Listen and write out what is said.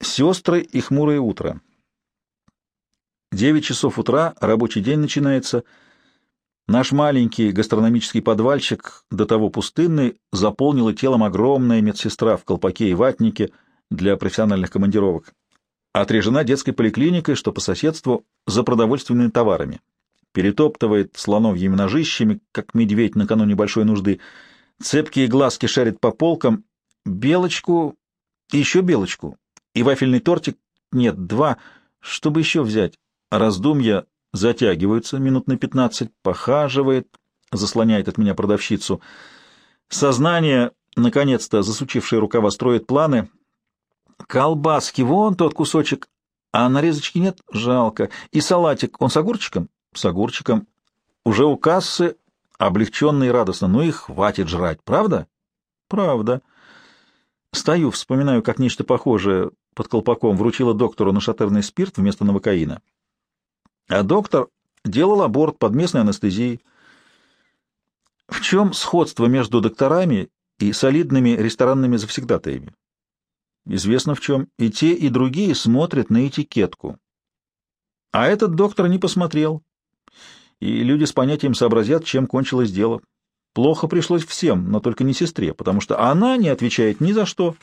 Сестры и хмурое утро. Девять часов утра, рабочий день начинается. Наш маленький гастрономический подвальчик, до того пустынный, заполнила телом огромная медсестра в колпаке и ватнике для профессиональных командировок. Отрежена детской поликлиникой, что по соседству, за продовольственными товарами. Перетоптывает слоновьими ножищами, как медведь накануне большой нужды. Цепкие глазки шарит по полкам. Белочку еще белочку. И вафельный тортик нет, два. Чтобы еще взять? Раздумья затягиваются минут на пятнадцать, похаживает, заслоняет от меня продавщицу. Сознание, наконец-то засучившее рукава, строит планы. Колбаски, вон тот кусочек, а нарезочки нет? Жалко. И салатик, он с огурчиком? С огурчиком. Уже у кассы, облегченно и радостно. Ну и хватит жрать, правда? Правда. Стою, вспоминаю, как нечто похожее под колпаком вручила доктору нашатырный спирт вместо новокаина. А доктор делал аборт под местной анестезией. В чем сходство между докторами и солидными ресторанными завсегдатаями? Известно в чем. И те, и другие смотрят на этикетку. А этот доктор не посмотрел. И люди с понятием сообразят, чем кончилось дело. Плохо пришлось всем, но только не сестре, потому что она не отвечает ни за что.